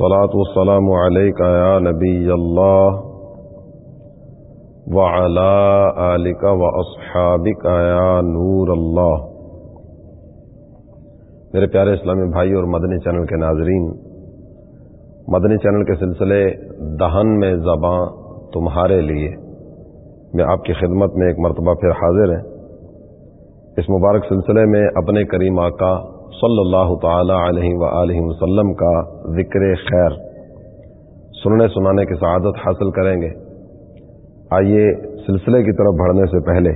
الصلاة والسلام عليك يا نبي الله وعلى آلك وأصحابك يا نور اللہ میرے پیارے اسلامی بھائی اور مدنی چینل کے ناظرین، مدنی چینل کے سلسلے دہن میں زباں تمہارے لیے۔ میں آپ کی خدمت میں ایک مرتبہ پھر حاضر ہیں۔ اس مبارک سلسلے میں اپنے کریم آقا صلی اللہ تعالی علیہ و وسلم کا ذکر خیر سننے سنانے کی سعادت حاصل کریں گے۔ آئیے سلسلے کی طرف بڑھنے سے پہلے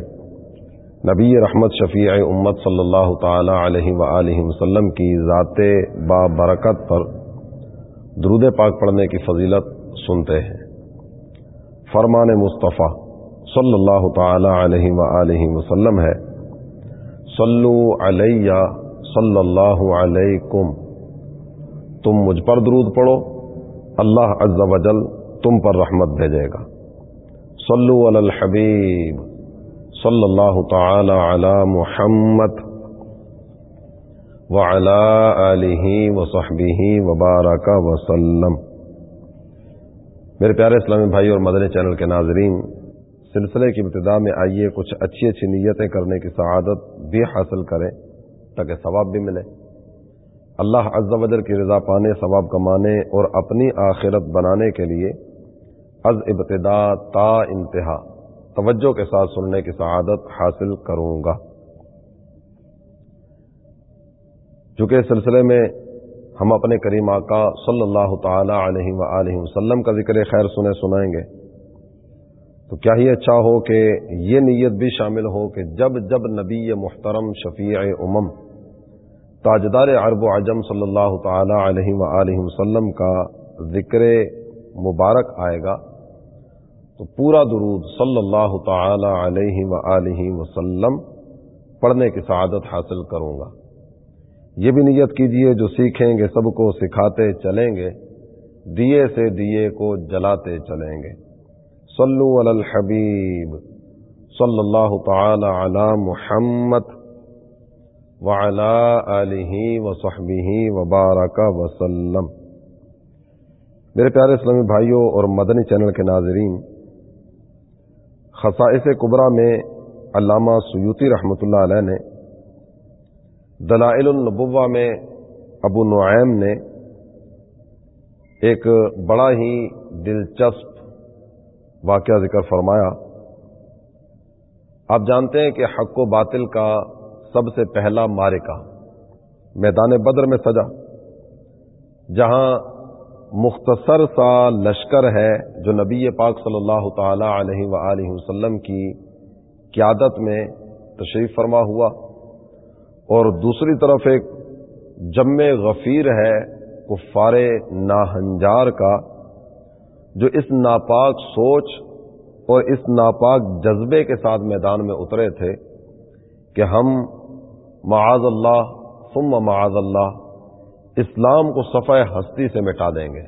نبی رحمت شفیع امت صلی اللہ تعالی علیہ و وسلم کی ذات با برکت پر درود پاک پڑھنے کی فضیلت سنتے ہیں۔ فرمان مصطفیٰ صلی اللہ تعالی علیہ و وسلم ہے، صلو علیہ صلی اللہ علیکم۔ تم مجھ پر درود پڑھو، اللہ عز و جل تم پر رحمت بھیجے گا۔ صلو علی الحبیب صلی اللہ تعالی علی محمد وعلی آلہ وصحبہ وبارک وسلم۔ میرے پیارے اسلامی بھائی اور مدنی چینل کے ناظرین، سلسلے کی ابتدا میں آئیے کچھ اچھی اچھی نیتیں کرنے کی سعادت بھی حاصل کریں۔ تاکہ ثواب بھی ملے۔ اللہ عز و جل کی رضا پانے، ثواب کمانے اور اپنی آخرت بنانے کے لیے از ابتدا تا انتہا، توجہ کے ساتھ سننے کی سعادت حاصل کروں گا۔ چونکہ اس سلسلے میں ہم اپنے کریم آقا صلی اللہ تعالی علیہ و وسلم کا ذکر خیر سنے سنائیں گے۔ تو کیا ہی اچھا ہو کہ یہ نیت بھی شامل ہو کہ جب جب نبی محترم شفیع امم تاجدار عرب و عجم صلی اللہ تعالی علیہ و وسلم کا ذکر مبارک آئے گا۔ تو پورا درود صلی اللہ تعالی علیہ و وسلم پڑھنے کی سعادت حاصل کروں گا۔ یہ بھی نیت کیجیے جو سیکھیں گے، سب کو سکھاتے چلیں گے، دیے سے دیے کو جلاتے چلیں گے۔ صلو علی الحبیب صلی اللہ تعالی علی محمد وعلی آلہ وصحبہ وبارک وسلم۔ میرے پیارے اسلامی بھائیوں اور مدنی چینل کے ناظرین، خصائص کبرا میں علامہ سیوتی رحمۃ اللہ علیہ نے، دلائل النبوہ میں ابو نعیم نے ایک بڑا ہی دلچسپ واقعہ ذکر فرمایا۔ آپ جانتے ہیں کہ حق و باطل کا سب سے پہلا مارکا میدان بدر میں سجا، جہاں مختصر سا لشکر ہے جو نبی پاک صلی اللہ تعالی علیہ و وسلم کی قیادت میں تشریف فرما ہوا۔ اور دوسری طرف ایک جم غفیر ہے کفار ناہنجار کا، جو اس ناپاک سوچ اور اس ناپاک جذبے کے ساتھ میدان میں اترے تھے کہ ہم معاذ اللہ، ثم معاذ اللہ، اسلام کو صفحہ ہستی سے مٹا دیں گے۔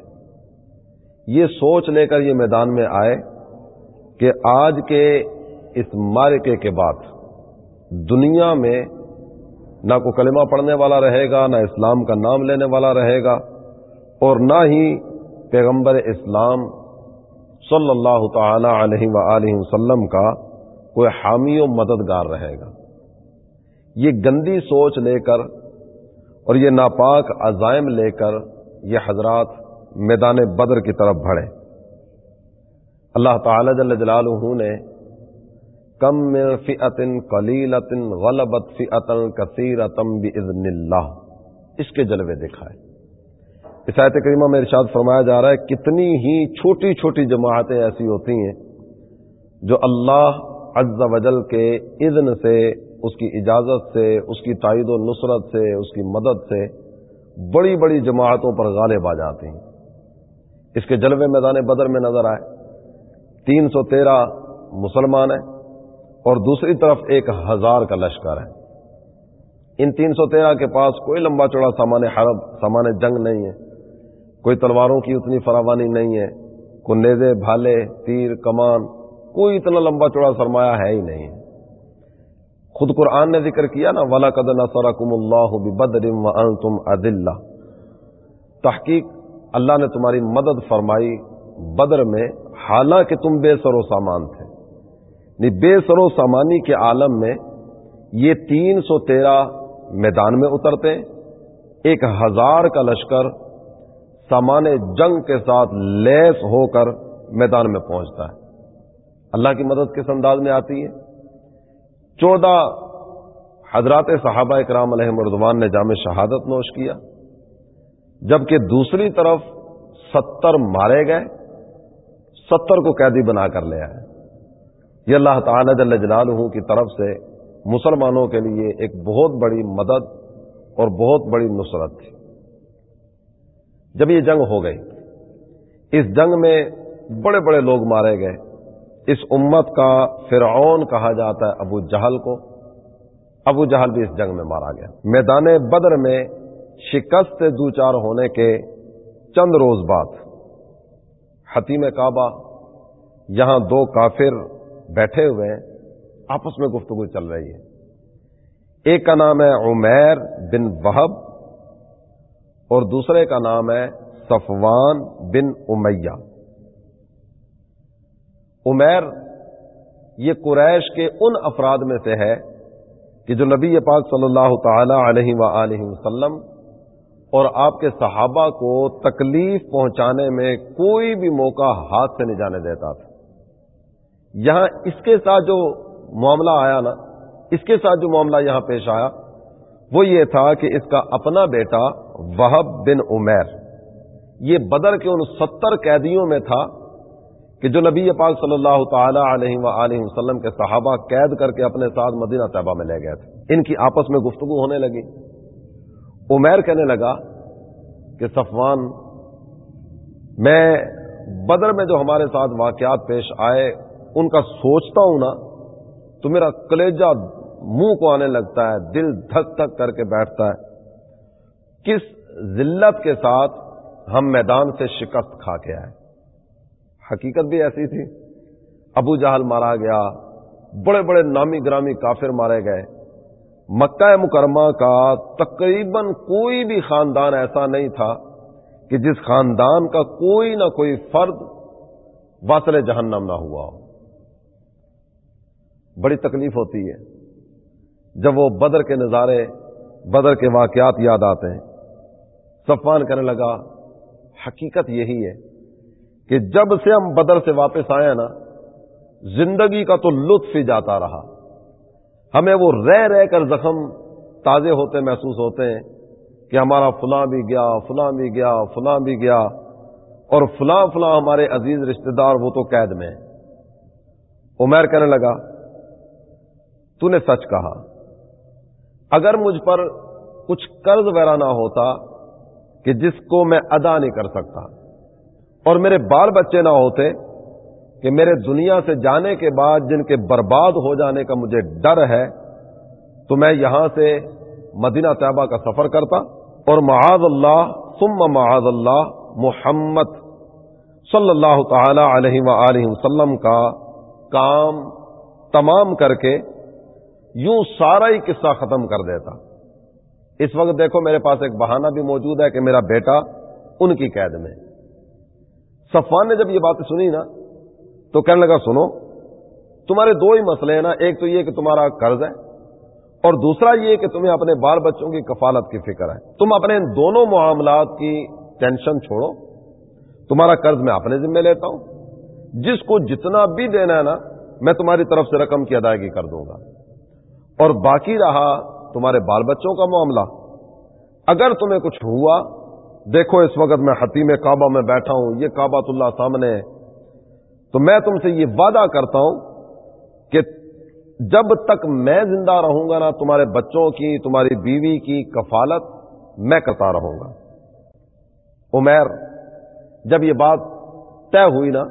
یہ سوچ لے کر یہ میدان میں آئے کہ آج کے اس مارکے کے بعد دنیا میں نہ کوئی کلمہ پڑھنے والا رہے گا، نہ اسلام کا نام لینے والا رہے گا اور نہ ہی پیغمبر اسلام صلی اللہ تعالی علیہ و وسلم کا کوئی حامی و مددگار رہے گا۔ یہ گندی سوچ لے کر اور یہ ناپاک عزائم لے کر یہ حضرات میدان بدر کی طرف بڑھے۔ اللہ تعالی جل جلالہ نے کم فعتن کلیلتن غلبت فعتن کثیرتم بزن اللہ اس کے جلوے دکھائے اس آیت کریمہ میں ارشاد فرمایا جا رہا ہے، کتنی ہی چھوٹی چھوٹی جماعتیں ایسی ہوتی ہیں جو اللہ عز و جل کے اذن سے اس کی اجازت سے، اس کی تائید و نصرت سے، اس کی مدد سے بڑی بڑی جماعتوں پر غالب آ جاتے ہیں۔ اس کے جلوے میدان بدر میں نظر آئے۔ تین سو تیرہ مسلمان ہیں اور دوسری طرف ایک ہزار کا لشکر ہے۔ ان تین سو تیرہ کے پاس کوئی لمبا چوڑا سامان حرب، سامان جنگ نہیں ہے۔ کوئی تلواروں کی اتنی فراوانی نہیں ہے۔ کوئی نیزے، بھالے، تیر، کمان، کوئی اتنا لمبا چوڑا سرمایہ ہے ہی نہیں۔ خود قرآن نے ذکر کیا نا ولا قد نصرکم اللہ بدر تم تحقیق اللہ نے تمہاری مدد فرمائی بدر میں، حالانکہ تم بے سر و سامان تھے۔ یعنی بے سر و سامانی کے عالم میں یہ تین سو تیرہ میدان میں اترتے، ایک ہزار کا لشکر سامان جنگ کے ساتھ لیس ہو کر میدان میں پہنچتا ہے۔ اللہ کی مدد کس انداز میں آتی ہے؟ چودہ حضرات صحابہ اکرام علیہ مردوان نے جامع شہادت نوش کیا، جبکہ دوسری طرف ستر مارے گئے، ستر کو قیدی بنا کر لے آئے۔ یہ اللہ تعالی جل جلالہ کی طرف سے مسلمانوں کے لیے ایک بہت بڑی مدد اور بہت بڑی نصرت تھی۔ جب یہ جنگ ہو گئی، اس جنگ میں بڑے بڑے لوگ مارے گئے اس امت کا فرعون کہا جاتا ہے ابو جہل کو۔ ابو جہل بھی اس جنگ میں مارا گیا۔ میدان بدر میں شکست سے دو چار ہونے کے چند روز بعد حتیم کعبہ، یہاں دو کافر بیٹھے ہوئے ہیں۔ آپس میں گفتگو چل رہی ہے۔ ایک کا نام ہے عمیر بن وہب اور دوسرے کا نام ہے صفوان بن امیہ۔ عمیر، یہ قریش کے ان افراد میں سے ہے کہ جو نبی پاک صلی اللہ تعالی علیہ و وسلم اور آپ کے صحابہ کو تکلیف پہنچانے میں کوئی بھی موقع ہاتھ سے نہیں جانے دیتا تھا۔ یہاں اس کے ساتھ جو معاملہ آیا نا، اس کے ساتھ جو معاملہ یہاں پیش آیا، وہ یہ تھا کہ اس کا اپنا بیٹا وہب بن عمیر، یہ بدر کے ان ستر قیدیوں میں تھا کہ جو نبی پاک صلی اللہ تعالی علیہ و وسلم کے صحابہ قید کر کے اپنے ساتھ مدینہ طیبہ میں لے گئے تھے، ان کی آپس میں گفتگو ہونے لگی۔ عمیر کہنے لگا کہ صفوان، میں بدر میں جو ہمارے ساتھ واقعات پیش آئے، ان کا سوچتا ہوں نا، تو میرا کلیجہ منہ کو آنے لگتا ہے، دل دھک دھک کر کے بیٹھتا ہے۔ کس ذلت کے ساتھ ہم میدان سے شکست کھا کے آئے؟ حقیقت بھی ایسی تھی۔ ابو جہل مارا گیا، بڑے بڑے نامی گرامی کافر مارے گئے۔ مکہ مکرمہ کا تقریباً کوئی بھی خاندان ایسا نہیں تھا کہ جس خاندان کا کوئی نہ کوئی فرد واصل جہنم نہ ہوا ہو۔ بڑی تکلیف ہوتی ہے جب وہ بدر کے نظارے، بدر کے واقعات یاد آتے ہیں۔ صفان کرنے لگا، حقیقت یہی ہے کہ جب سے ہم بدر سے واپس آئے نا، زندگی کا تو لطف ہی جاتا رہا۔ ہمیں وہ رہ رہ کر زخم تازے ہوتے محسوس ہوتے ہیں کہ ہمارا فلاں بھی گیا، فلاں بھی گیا، فلاں بھی گیا۔ اور فلاں فلاں ہمارے عزیز رشتہ دار وہ تو قید میں عمیر کہنے لگا تو نے سچ کہا، اگر مجھ پر کچھ قرض وغیرہ نہ ہوتا کہ جس کو میں ادا نہیں کر سکتا اور میرے بال بچے نہ ہوتے کہ میرے دنیا سے جانے کے بعد جن کے برباد ہو جانے کا مجھے ڈر ہے، تو میں یہاں سے مدینہ طیبہ کا سفر کرتا اور معاذ اللہ، ثم معاذ اللہ محمد صلی اللہ تعالی علیہ و وسلم کا کام تمام کر کے یوں سارا ہی قصہ ختم کر دیتا۔ اس وقت دیکھو میرے پاس ایک بہانہ بھی موجود ہے کہ میرا بیٹا ان کی قید میں صفان نے جب یہ بات سنی نا، تو کہنے لگا، سنو، تمہارے دو ہی مسئلے ہیں نا، ایک تو یہ کہ تمہارا قرض ہے اور دوسرا یہ کہ تمہیں اپنے بال بچوں کی کفالت کی فکر ہے۔ تم اپنے ان دونوں معاملات کی ٹینشن چھوڑو۔ تمہارا قرض میں اپنے ذمہ لیتا ہوں۔ جس کو جتنا بھی دینا ہے نا، میں تمہاری طرف سے رقم کی ادائیگی کر دوں گا۔ اور باقی رہا تمہارے بال بچوں کا معاملہ۔ اگر تمہیں کچھ ہوا دیکھو اس وقت میں حتیم کعبہ میں بیٹھا ہوں، یہ کعبۃ اللہ سامنے ہے۔ تو میں تم سے یہ وعدہ کرتا ہوں کہ جب تک میں زندہ رہوں گا نا، تمہارے بچوں کی، تمہاری بیوی کی کفالت میں کرتا رہوں گا۔ عمیر، جب یہ بات طے ہوئی نا،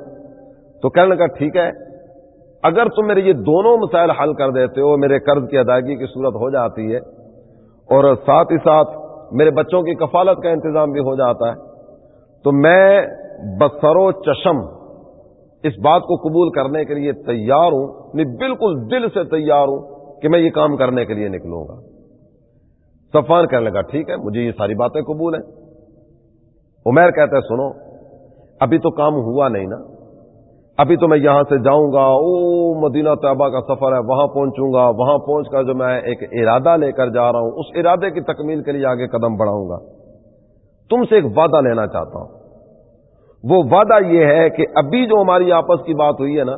تو کہنے لگا، ٹھیک ہے، اگر تم میرے یہ دونوں مسائل حل کر دیتے ہو، میرے قرض کی ادائیگی کی صورت ہو جاتی ہے اور ساتھ ہی ساتھ میرے بچوں کی کفالت کا انتظام بھی ہو جاتا ہے۔ تو میں بسر و چشم اس بات کو قبول کرنے کے لیے تیار ہوں نہیں بالکل دل سے تیار ہوں کہ میں یہ کام کرنے کے لیے نکلوں گا۔ صفان کہنے لگا، ٹھیک ہے، مجھے یہ ساری باتیں قبول ہیں۔ عمیر کہتے ہیں، سنو، ابھی تو کام ہوا نہیں نا۔ ابھی تو میں یہاں سے جاؤں گا، او مدینہ طیبہ کا سفر ہے، وہاں پہنچوں گا، وہاں پہنچ کر جو میں ایک ارادہ لے کر جا رہا ہوں، اس ارادے کی تکمیل کے لیے آگے قدم بڑھاؤں گا۔ تم سے ایک وعدہ لینا چاہتا ہوں۔ وہ وعدہ یہ ہے کہ ابھی جو ہماری آپس کی بات ہوئی ہے نا،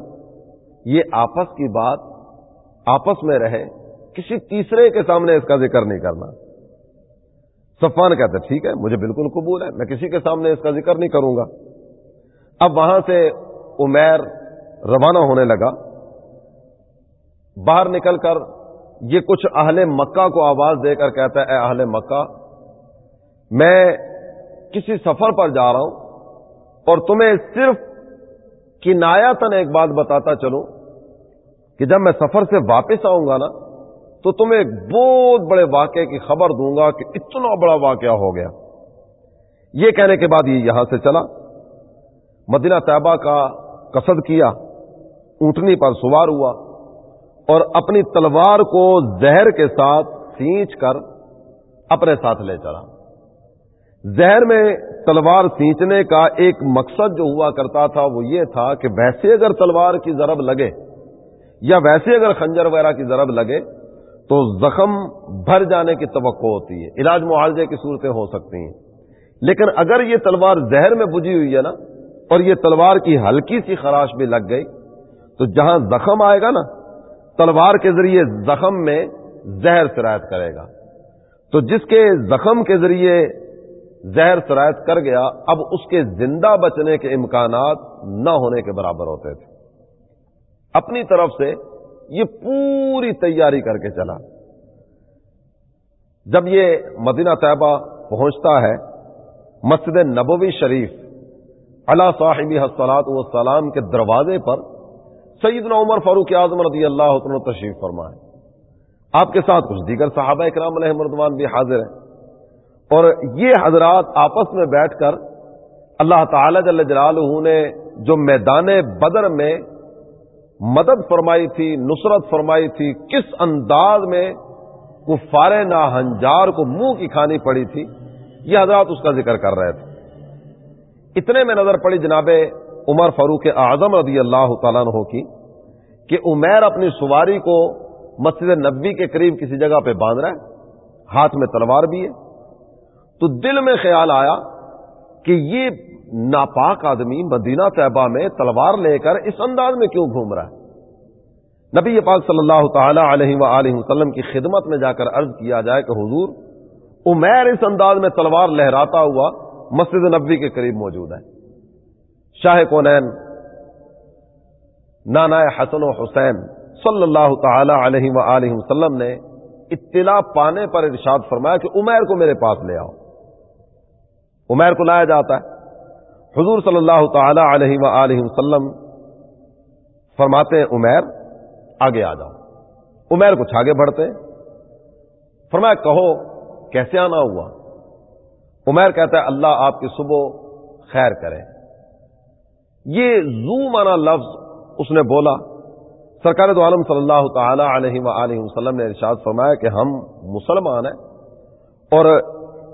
یہ آپس کی بات آپس میں رہے، کسی تیسرے کے سامنے اس کا ذکر نہیں کرنا۔ صفان کہتے، ٹھیک ہے، مجھے بالکل قبول ہے، میں کسی کے سامنے اس کا ذکر نہیں کروں گا۔ اب وہاں سے عمیر روانہ ہونے لگا۔ باہر نکل کر یہ کچھ اہل مکہ کو آواز دے کر کہتا ہے، اے اہل مکہ، میں کسی سفر پر جا رہا ہوں اور تمہیں صرف کنایاتن ایک بات بتاتا چلوں کہ جب میں سفر سے واپس آؤں گا نا، تو تمہیں ایک بہت بڑے واقعے کی خبر دوں گا کہ اتنا بڑا واقعہ ہو گیا۔ یہ کہنے کے بعد یہ یہاں سے چلا۔ مدینہ طیبہ کا قصد کیا، اونٹنی پر سوار ہوا اور اپنی تلوار کو زہر کے ساتھ سینچ کر اپنے ساتھ لے چلا۔ زہر میں تلوار سینچنے کا ایک مقصد جو ہوا کرتا تھا وہ یہ تھا کہ ویسے اگر تلوار کی ضرب لگے یا ویسے اگر خنجر وغیرہ کی ضرب لگے تو زخم بھر جانے کی توقع ہوتی ہے۔ علاج معالجے کی صورتیں ہو سکتی ہیں۔ لیکن اگر یہ تلوار زہر میں بجھی ہوئی ہے نا اور یہ تلوار کی ہلکی سی خراش بھی لگ گئی تو جہاں زخم آئے گا نا، تلوار کے ذریعے زخم میں زہر سرایت کرے گا۔ تو جس کے زخم کے ذریعے زہر سرایت کر گیا، اب اس کے زندہ بچنے کے امکانات نہ ہونے کے برابر ہوتے تھے۔ اپنی طرف سے یہ پوری تیاری کر کے چلا۔ جب یہ مدینہ طیبہ پہنچتا ہے، مسجد نبوی شریف اللہ صاحبی حسلات والسلام کے دروازے پر سیدنا عمر فاروق اعظم رضی اللہ عنہ تشریف فرمائے۔ آپ کے ساتھ کچھ دیگر صحابہ اکرام علیہ مردوان بھی حاضر ہیں۔ اور یہ حضرات آپس میں بیٹھ کر اللہ تعالی جل جلالہ نے جو میدان بدر میں مدد فرمائی تھی، نصرت فرمائی تھی، کس انداز میں کفار ناہنجار کو منہ کی کھانی پڑی تھی، یہ حضرات اس کا ذکر کر رہے تھے۔ اتنے میں نظر پڑی جناب عمر فاروق اعظم رضی اللہ تعالیٰ عنہ کی کہ عمیر اپنی سواری کو مسجد نبی کے قریب کسی جگہ پہ باندھ رہا ہے، ہاتھ میں تلوار بھی ہے۔ تو دل میں خیال آیا کہ یہ ناپاک آدمی مدینہ طیبہ میں تلوار لے کر اس انداز میں کیوں گھوم رہا ہے؟ نبی پاک صلی اللہ تعالی علیہ و وسلم کی خدمت میں جا کر عرض کیا جائے کہ حضور، عمیر اس انداز میں تلوار لہراتا ہوا مسجد نبی کے قریب موجود ہے شاہ کونین، نانا حسن و حسین صلی اللہ تعالی علیہ و وسلم نے اطلاع پانے پر ارشاد فرمایا کہ عمیر کو میرے پاس لے آؤ۔ عمیر کو لایا جاتا ہے۔ حضور صلی اللہ تعالی علیہ و وسلم فرماتے ہیں، عمیر، آگے آ جاؤ۔ عمیر کچھ آگے بڑھتے۔ فرمایا، کہو، کیسے آنا ہوا؟ عمیر کہتا ہے، اللہ آپ کی صبح خیر کرے۔ یہ زو مانا لفظ اس نے بولا۔ سرکار دو عالم صلی اللہ تعالی علیہ و وسلم نے ارشاد فرمایا کہ ہم مسلمان ہیں اور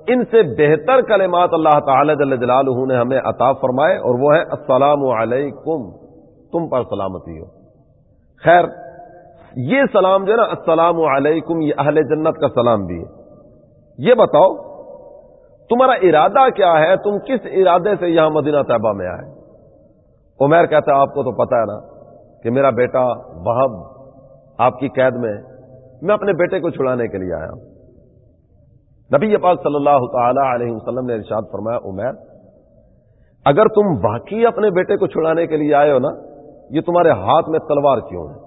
ان سے بہتر کلمات اللہ تعالی جل جلالہ نے ہمیں عطا فرمائے اور وہ ہے السلام علیکم، تم پر سلامتی ہو۔ خیر، یہ سلام جو ہے نا، السلام علیکم، یہ اہل جنت کا سلام بھی ہے۔ یہ بتاؤ تمہارا ارادہ کیا ہے؟ تم کس ارادے سے یہاں مدینہ طیبہ میں آئے؟ عمیر کہتا ہے، آپ کو تو پتا ہے نا کہ میرا بیٹا بہب آپ کی قید میں میں اپنے بیٹے کو چھڑانے کے لیے آیا ہوں۔ نبی پاک صلی اللہ تعالی علیہ وسلم نے ارشاد فرمایا، عمیر، اگر تم واقعی اپنے بیٹے کو چھڑانے کے لیے آئے ہو نا، یہ تمہارے ہاتھ میں تلوار کیوں ہے؟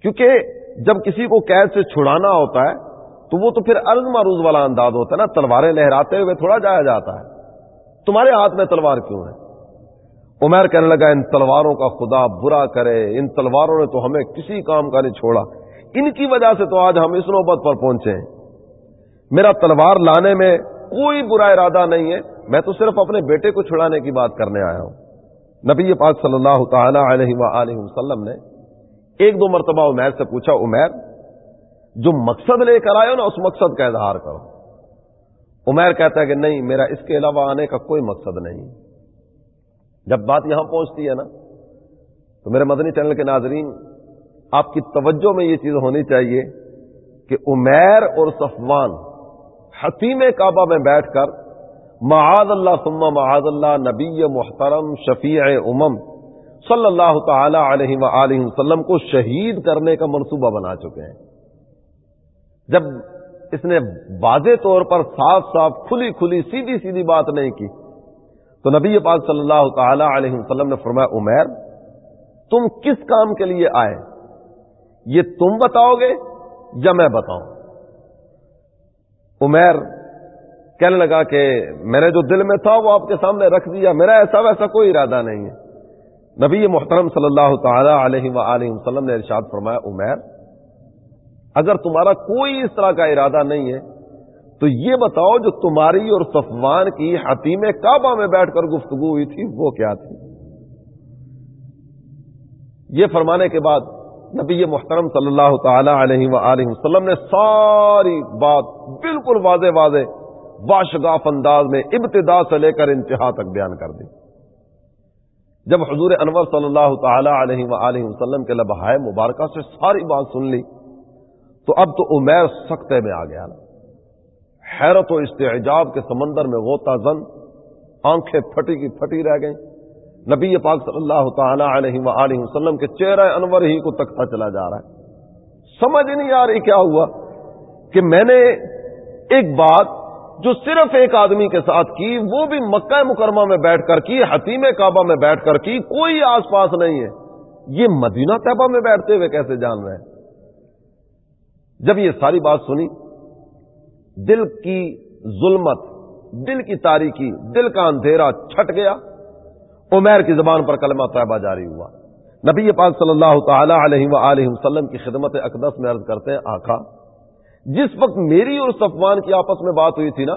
کیونکہ جب کسی کو قید سے چھڑانا ہوتا ہے تو وہ تو پھر عرض معروض والا انداز ہوتا ہے نا، تلواریں لہراتے ہوئے تھوڑا جایا جاتا ہے۔ تمہارے ہاتھ میں تلوار کیوں ہے؟ عمیر کہنے لگا، ان تلواروں کا خدا برا کرے، ان تلواروں نے تو ہمیں کسی کام کا نہیں چھوڑا۔ ان کی وجہ سے تو آج ہم اس نوبت پر پہنچے ہیں۔ میرا تلوار لانے میں کوئی برا ارادہ نہیں ہے۔ میں تو صرف اپنے بیٹے کو چھڑانے کی بات کرنے آیا ہوں۔ نبی پاک صلی اللہ تعالی علیہ وآلہ وسلم نے ایک دو مرتبہ عمیر سے پوچھا، عمیر جو مقصد لے کر آئے ہو نا، اس مقصد کا اظہار کرو۔ عمیر کہتا ہے کہ نہیں، میرا اس کے علاوہ آنے کا کوئی مقصد نہیں۔ جب بات یہاں پہنچتی ہے نا، تو میرے مدنی چینل کے ناظرین، آپ کی توجہ میں یہ چیز ہونی چاہیے کہ عمیر اور صفوان حتیم کعبہ میں بیٹھ کر معاذ اللہ ثم معاذ اللہ نبی محترم شفیع امم صلی اللہ تعالی علیہ وآلہ وسلم کو شہید کرنے کا منصوبہ بنا چکے ہیں۔ جب اس نے واضح طور پر صاف صاف کھلی کھلی سیدھی سیدھی بات نہیں کی، تو نبی پاک صلی اللہ تعالی علیہ وسلم نے فرمایا، عمیر، تم کس کام کے لیے آئے؟ یہ تم بتاؤ گے یا میں بتاؤں؟ عمیر کہنے لگا کہ میں نے جو دل میں تھا وہ آپ کے سامنے رکھ دیا، میرا ایسا ویسا کوئی ارادہ نہیں ہے۔ نبی محترم صلی اللہ تعالی علیہ وآلہ وسلم نے ارشاد فرمایا، عمیر اگر تمہارا کوئی اس طرح کا ارادہ نہیں ہے، تو یہ بتاؤ جو تمہاری اور صفوان کی حتیم کعبہ میں بیٹھ کر گفتگو ہوئی تھی، وہ کیا تھی؟ یہ فرمانے کے بعد نبی محترم صلی اللہ تعالی علیہ وآلہ وسلم نے ساری بات بالکل واضح واضح، باشگاف انداز میں ابتدا سے لے کر انتہا تک بیان کر دی۔ جب حضور انور صلی اللہ تعالی علیہ وآلہ وسلم کے لبہائے مبارکہ سے ساری بات سن لی تو اب تو عمیر سختے میں آ گیا نا۔ حیرت و استعجاب کے سمندر میں غوطہ زن، آنکھیں پھٹی کی پھٹی رہ گئیں۔ نبی پاک صلی اللہ تعالی علیہ وآلہ وسلم کے چہرہ انور ہی کو تکتا چلا جا رہا ہے۔ سمجھ نہیں آ رہی کیا ہوا کہ میں نے ایک بات جو صرف ایک آدمی کے ساتھ کی، وہ بھی مکہ مکرمہ میں بیٹھ کر کی، حتیم کعبہ میں بیٹھ کر کی، کوئی آس پاس نہیں ہے۔ یہ مدینہ طیبہ میں بیٹھتے ہوئے کیسے جان رہے ہیں؟ جب یہ ساری بات سنی، دل کی ظلمت، دل کی تاریخی دل کا اندھیرا چھٹ گیا، عمیر کی زبان پر کلمہ طیبہ جاری ہوا۔ نبی پاک صلی اللہ تعالی علیہ وآلہ وسلم کی خدمت اقدس میں عرض کرتے ہیں، آقا، جس وقت میری اور صفوان کی آپس میں بات ہوئی تھی نا،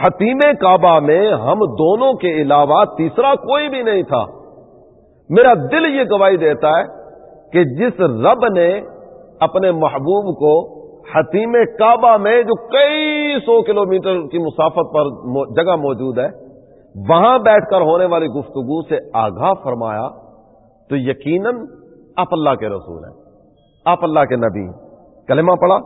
حتیم کعبہ میں ہم دونوں کے علاوہ تیسرا کوئی بھی نہیں تھا۔ میرا دل یہ گواہی دیتا ہے کہ جس رب نے اپنے محبوب کو حتیم کعبہ میں جو کئی سو کلومیٹر کی مسافت پر جگہ موجود ہے، وہاں بیٹھ کر ہونے والی گفتگو سے آگاہ فرمایا، تو یقیناً آپ اللہ کے رسول ہیں، آپ اللہ کے نبی کلمہ پڑا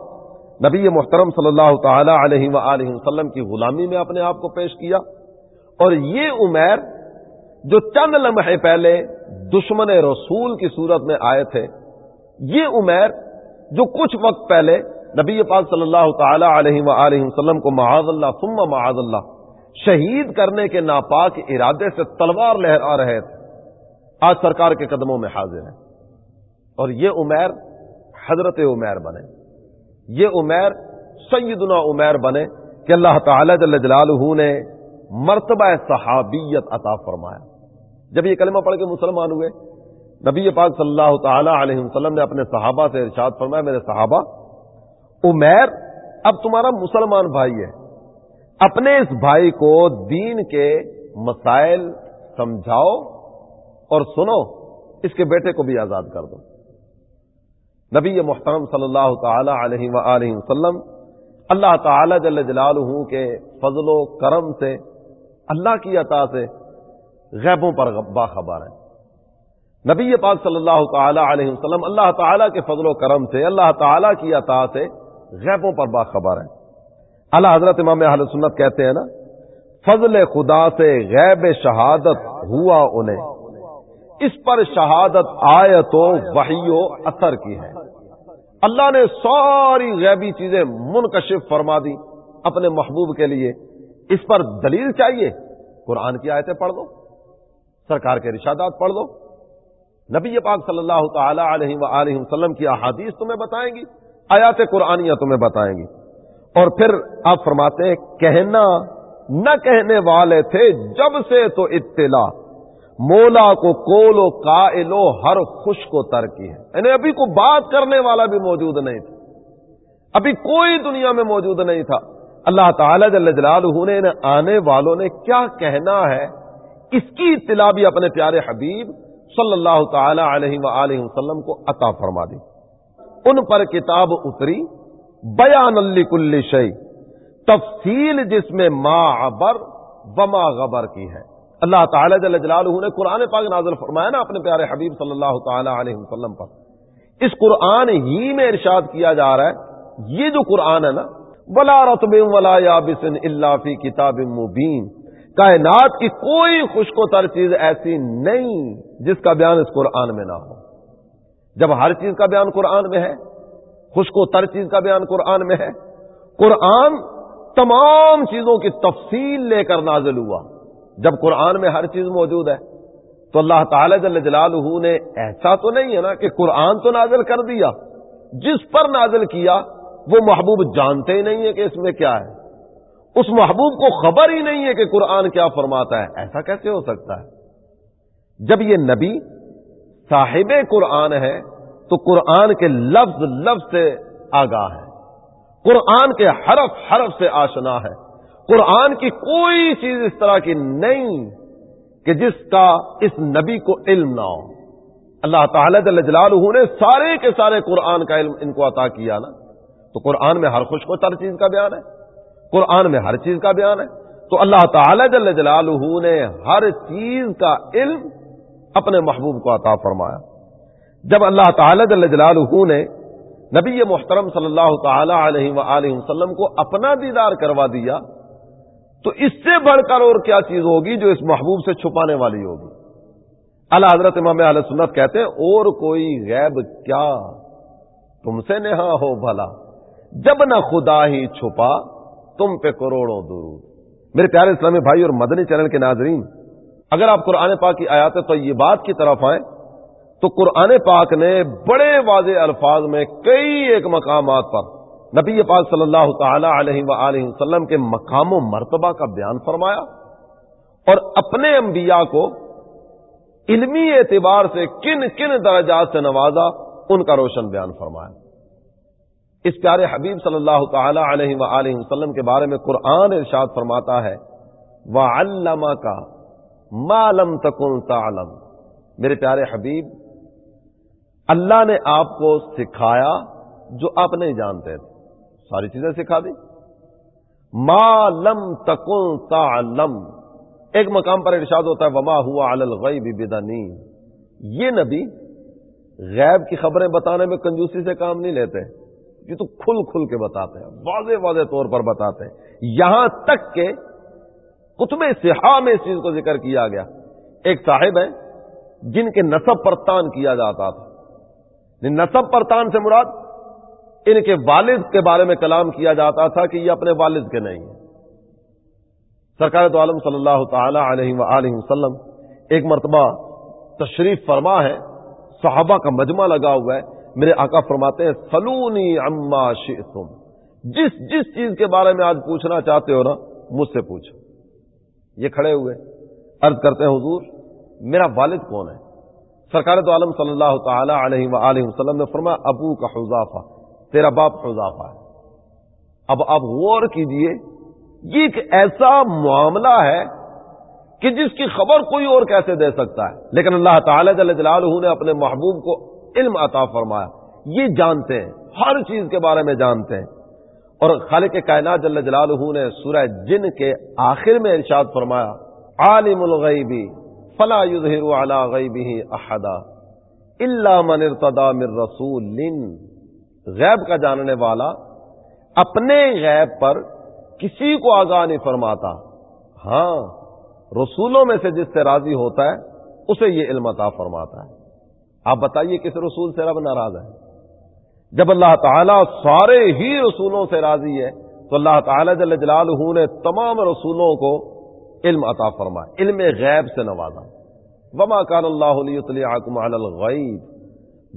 نبی محترم صلی اللہ تعالی علیہ وآلہ وسلم کی غلامی میں اپنے آپ کو پیش کیا، اور یہ عمیر جو چند لمحے پہلے دشمن رسول کی صورت میں آئے تھے، یہ عمیر جو کچھ وقت پہلے نبی پاک صلی اللہ تعالی علیہ وآلہ وسلم کو معاذ اللہ ثم معاذ اللہ شہید کرنے کے ناپاک ارادے سے تلوار لہرا رہے تھے، آج سرکار کے قدموں میں حاضر ہیں۔ اور یہ عمیر حضرت عمیر بنے۔ یہ عمیر سیدنا عمیر بنے کہ اللہ تعالی جل جلالہ نے مرتبہ صحابیت عطا فرمایا۔ جب یہ کلمہ پڑھ کے مسلمان ہوئے نبی پاک صلی اللہ تعالی علیہ وسلم نے اپنے صحابہ سے ارشاد فرمایا، میرے صحابہ، عمیر، اب تمہارا مسلمان بھائی ہے۔ اپنے اس بھائی کو دین کے مسائل سمجھاؤ اور سنو، اس کے بیٹے کو بھی آزاد کر دو۔ نبی محترم صلی اللہ تعالی علیہ وآلہ وسلم، اللہ تعالی جل جلالہ کے فضل و کرم سے، اللہ کی عطا سے غیبوں پر باخبر ہے نبی پاک صلی اللہ تعالی علیہ وسلم اللہ تعالیٰ کے فضل و کرم سے، اللہ تعالیٰ کی عطا سے غیبوں پر باخبر ہے اللہ حضرت امام اہل سنت کہتے ہیں نا، فضل خدا سے غیب شہادت ہوا انہیں۔ اس پر شہادت آئے تو وحی و اثر کی ہے اللہ نے ساری غیبی چیزیں منکشف فرما دی اپنے محبوب کے لیے۔ اس پر دلیل چاہیے؟ قرآن کی آیتیں پڑھ دو، سرکار کے رشادات پڑھ دو۔ نبی پاک صلی اللہ تعالی علیہ وآلہ وسلم کی احادیث تمہیں بتائیں گی، آیات قرآنیاں تمہیں بتائیں گی۔ اور پھر آپ فرماتے ہیں، کہنا نہ کہنے والے تھے جب سے تو اطلاع۔ مولا کو کولو قائلو ہر خوش کو ترکی ہے۔ یعنی ابھی کو بات کرنے والا بھی موجود نہیں تھا۔ ابھی کوئی دنیا میں موجود نہیں تھا۔ اللہ تعالی جل جلالہ نے یعنی آنے والوں نے کیا کہنا ہے؟ اس کی اطلاع بھی اپنے پیارے حبیب صلی اللہ تعالی علیہ وآلہ وسلم کو عطا فرما دی ان پر کتاب اتری، بیان علی کل شعی تفصیل جس میں ما عبر وما غبر کی ہے۔ اللہ تعالی جل جلالہ نے قرآن پاک نازل فرمایا نا اپنے پیارے حبیب صلی اللہ تعالی علیہ وسلم پر۔ اس قرآن ہی میں ارشاد کیا جا رہا ہے، یہ جو قرآن ہے نا، ولا رتب ولا یابسن اللہ فی کتاب مبین۔ کائنات کی کوئی خوش کو تر چیز ایسی نہیں جس کا بیان اس قرآن میں نہ ہو۔ جب ہر چیز کا بیان قرآن میں ہے خوش کو تر چیز کا بیان قرآن میں ہے، قرآن تمام چیزوں کی تفصیل لے کر نازل ہوا۔ جب قرآن میں ہر چیز موجود ہے، تو اللہ تعالی جل جلالہ نے ایسا تو نہیں ہے نا کہ قرآن تو نازل کر دیا۔ جس پر نازل کیا، وہ محبوب جانتے ہی نہیں ہے کہ اس میں کیا ہے۔ اس محبوب کو خبر ہی نہیں ہے کہ قرآن کیا فرماتا ہے۔ ایسا کیسے ہو سکتا ہے؟ جب یہ نبی صاحب قرآن ہے تو قرآن کے لفظ لفظ سے آگاہ ہے۔ قرآن کے حرف حرف سے آشنا ہے۔ قرآن کی کوئی چیز اس طرح کی نہیں کہ جس کا اس نبی کو علم نہ ہو۔ اللہ تعالی جلالہ نے سارے کے سارے قرآن کا علم ان کو عطا کیا نا۔ تو قرآن میں ہر خوش کو ہر چیز کا بیان ہے۔ قرآن میں ہر چیز کا بیان ہے۔ تو اللہ تعالی جل جلالہ نے ہر چیز کا علم اپنے محبوب کو عطا فرمایا۔ جب اللہ تعالی جل جلالہ نے نبی محترم صلی اللہ تعالی علیہ وآلہ وسلم کو اپنا دیدار کروا دیا، تو اس سے بڑھ کر اور کیا چیز ہوگی جو اس محبوب سے چھپانے والی ہوگی؟ اللہ حضرت امام علیہ سنت کہتے ہیں، اور کوئی غیب کیا؟ تم سے نہا ہو بھلا۔ جب نہ خدا ہی چھپا تم پہ کروڑوں درود۔ میرے پیارے اسلامی بھائی اور مدنی چینل کے ناظرین، اگر آپ قرآن پاک کی آیات تو یہ بات کی طرف آئیں، تو قرآن پاک نے بڑے واضح الفاظ میں کئی ایک مقامات پر نبی پاک صلی اللہ تعالی علیہ وآلہ وسلم کے مقام و مرتبہ کا بیان فرمایا اور اپنے انبیاء کو علمی اعتبار سے کن کن درجات سے نوازا، ان کا روشن بیان فرمایا۔ اس پیارے حبیب صلی اللہ تعالی علیہ وآلہ وسلم کے بارے میں قرآن ارشاد فرماتا ہے وہ علامہ کا معلوم تکن تعلم۔ میرے پیارے حبیب، اللہ نے آپ کو سکھایا جو آپ نہیں جانتے تھے۔ ساری چیزیں سکھا دی۔ ما لم تکن تعلم۔ ایک مقام پر ارشاد ہوتا ہے، وما ہوا الغیب بدنی یہ نبی غیب کی خبریں بتانے میں کنجوسی سے کام نہیں لیتے۔ یہ تو کھل کھل کے بتاتے ہیں، واضح واضح طور پر بتاتے ہیں۔ یہاں تک کہ کتب سہا میں اس چیز کو ذکر کیا گیا۔ ایک صاحب ہے جن کے نصب پر تان کیا جاتا تھا۔ یعنی نصب پر تان سے مراد ان کے والد کے بارے میں کلام کیا جاتا تھا کہ یہ اپنے والد کے نہیں ہیں۔ سرکار تو عالم صلی اللہ تعالی علیہ وآلہ وسلم ایک مرتبہ تشریف فرما ہے، صحابہ کا مجمع لگا ہوا ہے۔ میرے آقا فرماتے ہیں، سلونی اما شئتم. جس جس چیز کے بارے میں آج پوچھنا چاہتے ہو نا، مجھ سے پوچھو۔ یہ کھڑے ہوئے۔ عرض کرتے ہیں، حضور، میرا والد کون ہے؟ سرکار تو عالم صلی اللہ تعالی علیہ وآلہ وسلم نے فرمایا، ابو کا حضافہ تیرا باپ حضافہ ہے۔ اب آپ غور کیجیے، یہ ایک ایسا معاملہ ہے کہ جس کی خبر کوئی اور کیسے دے سکتا ہے؟ لیکن اللہ تعالی جل جلالہ نے اپنے محبوب کو علم عطا فرمایا۔ یہ جانتے ہیں، ہر چیز کے بارے میں جانتے ہیں۔ اور خالق کائنات جل جلالہ نے سورہ جن کے آخر میں ارشاد فرمایا، عالم الغیبی فلا يظهر على غیبه احدا الا من ارتضى من رسول۔ غیب کا جاننے والا اپنے غیب پر کسی کو آگاہ نہیں فرماتا۔ ہاں رسولوں میں سے جس سے راضی ہوتا ہے، اسے یہ علم عطا فرماتا ہے۔ آپ بتائیے کس رسول سے رب ناراض ہے؟ جب اللہ تعالیٰ سارے ہی رسولوں سے راضی ہے، تو اللہ تعالیٰ جل جلالہ نے تمام رسولوں کو علم عطا فرمایا، علم غیب سے نوازا۔ وما کان اللہ علی الغیب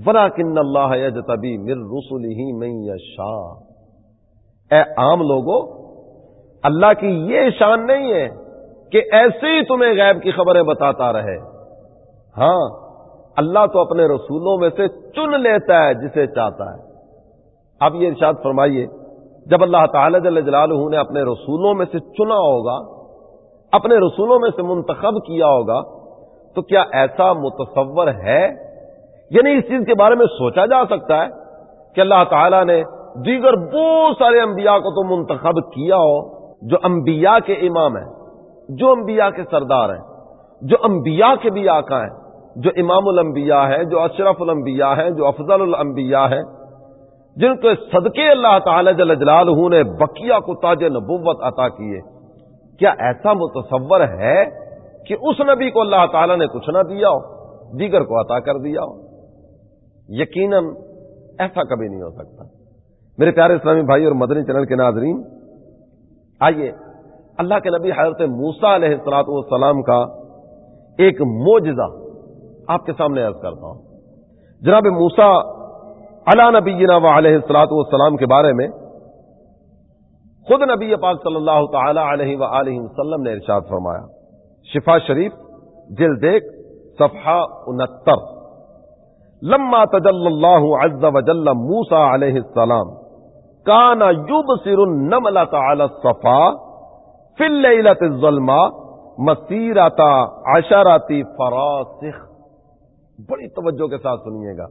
ولا کن اللہ یجتبی من رسله من یشاء اے عام لوگوں اللہ کی یہ شان نہیں ہے کہ ایسے ہی تمہیں غیب کی خبریں بتاتا رہے۔ ہاں اللہ تو اپنے رسولوں میں سے چن لیتا ہے جسے چاہتا ہے۔ اب یہ ارشاد فرمائیے، جب اللہ تعالی جل جلالہ نے اپنے رسولوں میں سے چنا ہوگا، اپنے رسولوں میں سے منتخب کیا ہوگا، تو کیا ایسا متصور ہے؟ یعنی اس چیز کے بارے میں سوچا جا سکتا ہے کہ اللہ تعالیٰ نے دیگر بہت سارے انبیاء کو تو منتخب کیا ہو، جو انبیاء کے امام ہیں، جو انبیاء کے سردار ہیں، جو انبیاء کے بھی آقا ہیں۔ جو امام الانبیاء ہے، جو اشرف الانبیاء ہے، جو افضل الانبیاء ہے، جن کو صدقے اللہ تعالی جل جلالہ نے بقیہ کو تاج نبوت عطا کیے۔ کیا ایسا متصور ہے کہ اس نبی کو اللہ تعالیٰ نے کچھ نہ دیا ہو، دیگر کو عطا کر دیا ہو؟ یقیناً ایسا کبھی نہیں ہو سکتا۔ میرے پیارے اسلامی بھائی اور مدنی چینل کے ناظرین، آئیے اللہ کے نبی حضرت موسا علیہ السلاط والسلام کا ایک موجزہ آپ کے سامنے عرض کرتا ہوں۔ جناب موسا علا نبی و علیہ السلاط والسلام کے بارے میں خود نبی پاک صلی اللہ تعالی علیہ و وسلم نے ارشاد فرمایا۔ شفا شریف جل دیکھ صفحہ انہتر۔ لما تجل اللہ عز وجل موسا علیہ السلام، کانا یوب سر نملا تعالی صفا فل ظلما مسیراتا عشراتی فراسخ۔ بڑی توجہ کے ساتھ سنیے گا۔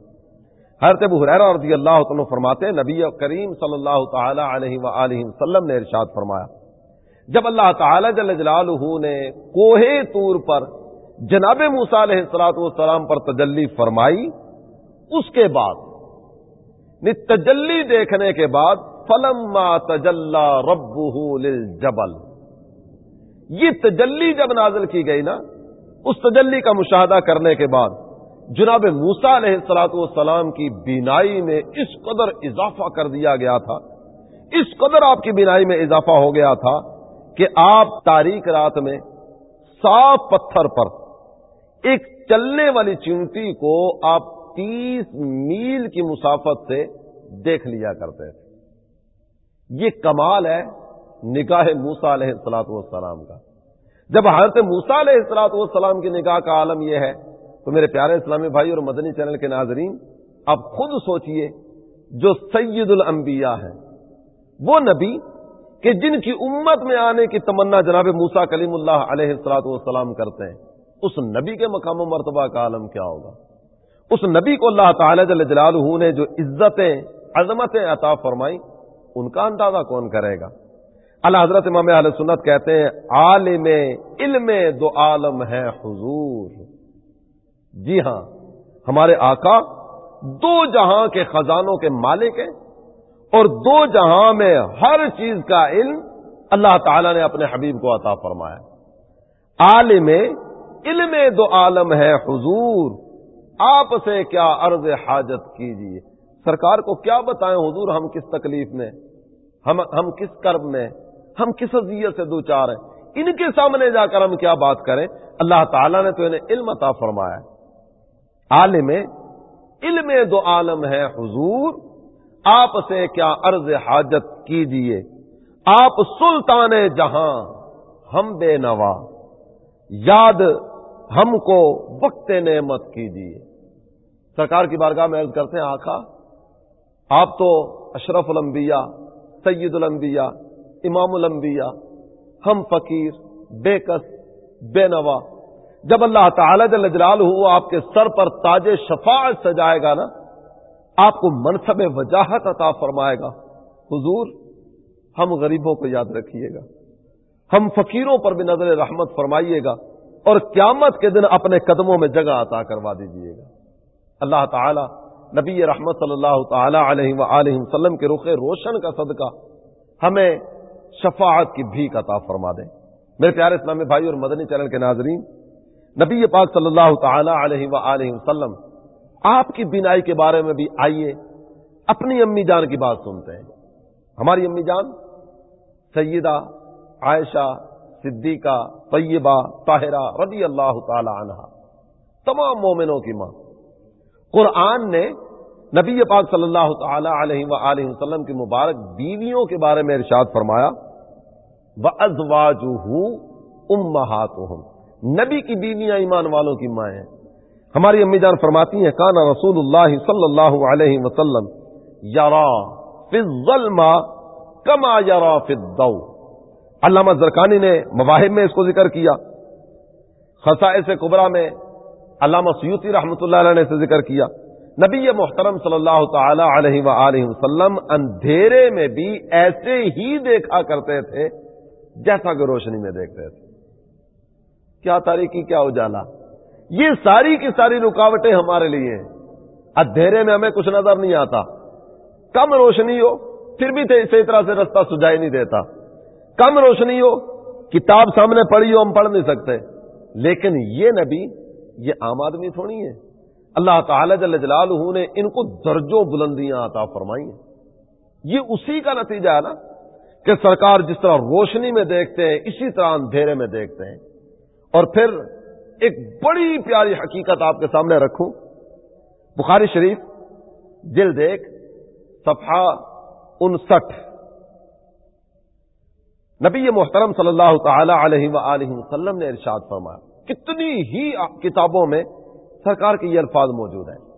حضرت ابو حریرہ رضی اللہ تعالیٰ فرماتے ہیں، نبی کریم صلی اللہ تعالی علیہ وآلہ وسلم نے ارشاد فرمایا، جب اللہ تعالی جل جلالہ نے کوہ طور پر جناب موسا علیہ السلاط والسلام پر تجلی فرمائی، اس کے بعد یعنی تجلی دیکھنے کے بعد فلم تجلا رب جبل یہ تجلی جب نازل کی گئی نا، اس تجلی کا مشاہدہ کرنے کے بعد جناب موسا علیہ السلاط والسلام کی بینائی میں اس قدر اضافہ کر دیا گیا تھا، اس قدر آپ کی بینائی میں اضافہ ہو گیا تھا کہ آپ تاریخ رات میں صاف پتھر پر ایک چلنے والی چونٹی کو آپ تیس میل کی مسافت سے دیکھ لیا کرتے تھے۔ یہ کمال ہے نکاح موسا علیہ السلاط والسلام کا۔ جب حضرت موسا علیہ السلاط والسلام کی نکاح کا عالم یہ ہے تو میرے پیارے اسلامی بھائی اور مدنی چینل کے ناظرین، اب خود سوچئے جو سید الانبیاء ہے وہ نبی کہ جن کی امت میں آنے کی تمنا جناب موسا کلیم اللہ علیہ السلاط والسلام کرتے ہیں، اس نبی کے مقام و مرتبہ کا عالم کیا ہوگا؟ اس نبی کو اللہ تعالی جل جلالہ نے جو عزتیں، عظمتیں عطا فرمائی ان کا اندازہ کون کرے گا؟ اللہ حضرت امام علیہ سنت کہتے ہیں، عالم علم دو عالم ہے حضور۔ جی ہاں ہمارے آقا دو جہاں کے خزانوں کے مالک ہیں اور دو جہاں میں ہر چیز کا علم اللہ تعالی نے اپنے حبیب کو عطا فرمایا عالم علم دو عالم ہے، حضور، آپ سے کیا عرض حاجت کیجیے سرکار کو کیا بتائیں حضور، ہم کس تکلیف میں، ہم ہم کس کرب میں، ہم کس اذیت سے دو چار ہیں؟ ان کے سامنے جا کر ہم کیا بات کریں؟ اللہ تعالیٰ نے تو انہیں علم عطا فرمایا عالم علم دو عالم ہے حضور، آپ سے کیا عرض حاجت کیجیے آپ سلطان جہاں، ہم بے نوا۔ یاد ہم کو وقت نعمت کیجیے سرکار کی بارگاہ میں عرض کرتے ہیں، آقا، آپ تو اشرف الانبیاء، سید الانبیاء، امام الانبیاء، ہم فقیر، بے کس، بے نوا۔ جب اللہ تعالی جل جلال ہو آپ کے سر پر تاج شفاعت سجائے گا نا، آپ کو منصب وجاہت عطا فرمائے گا۔ حضور، ہم غریبوں کو یاد رکھیے گا۔ ہم فقیروں پر بھی نظر رحمت فرمائیے گا۔ اور قیامت کے دن اپنے قدموں میں جگہ عطا کروا دیجیے گا۔ اللہ تعالی نبی رحمت صلی اللہ تعالی علیہ وآلہ وسلم کے رخ روشن کا صدقہ ہمیں شفاعت کی بھی عطا فرما دیں میرے پیارے اسلامی بھائی اور مدنی چینل کے ناظرین نبی پاک صلی اللہ تعالی علیہ وآلہ وسلم آپ کی بینائی کے بارے میں بھی آئیے، اپنی امی جان کی بات سنتے ہیں۔ ہماری امی جان سیدہ عائشہ، صدیقہ، طیبہ، طاہرہ رضی اللہ تعالی عنہ، تمام مومنوں کی ماں۔ قرآن نے نبی پاک صلی اللہ تعالی علیہ و وسلم کی مبارک بیویوں کے بارے میں ارشاد فرمایا وہ ازواج نبی کی بیویاں ایمان والوں کی مائیں ہماری امی جان فرماتی ہیں کانا رسول اللہ صلی اللہ علیہ وسلم یارا ظلم کما یارا فو علامہ زرکانی نے مواہب میں اس کو ذکر کیا۔ خسائے سے کبرا میں علامہ سیوتی رحمۃ اللہ علیہ نے اسے ذکر کیا۔ نبی محترم صلی اللہ تعالی علیہ وآلہ وسلم اندھیرے میں بھی ایسے ہی دیکھا کرتے تھے جیسا کہ روشنی میں دیکھتے تھے۔ کیا تاریخی، کیا اجالا۔ یہ ساری کی ساری رکاوٹیں ہمارے لیے اندھیرے میں ہمیں کچھ نظر نہیں آتا۔ کم روشنی ہو، پھر بھی اسی طرح سے رستہ سجائی نہیں دیتا۔ کم روشنی ہو، کتاب سامنے پڑھی ہو، ہم پڑھ نہیں سکتے۔ لیکن یہ نبی، یہ عام آدمی تھوڑی ہے اللہ تعالی جل جلالہ نے ان کو درجوں بلندیاں عطا فرمائی ہیں۔ یہ اسی کا نتیجہ ہے نا کہ سرکار جس طرح روشنی میں دیکھتے ہیں، اسی طرح اندھیرے میں دیکھتے ہیں۔ اور پھر ایک بڑی پیاری حقیقت آپ کے سامنے رکھوں۔ بخاری شریف، جلد ایک، صفحہ انسٹھ۔ نبی محترم صلی اللہ تعالی علیہ وآلہ وسلم نے ارشاد فرمایا، کتنی ہی کتابوں میں سرکار کے یہ الفاظ موجود ہیں۔